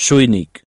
Schönig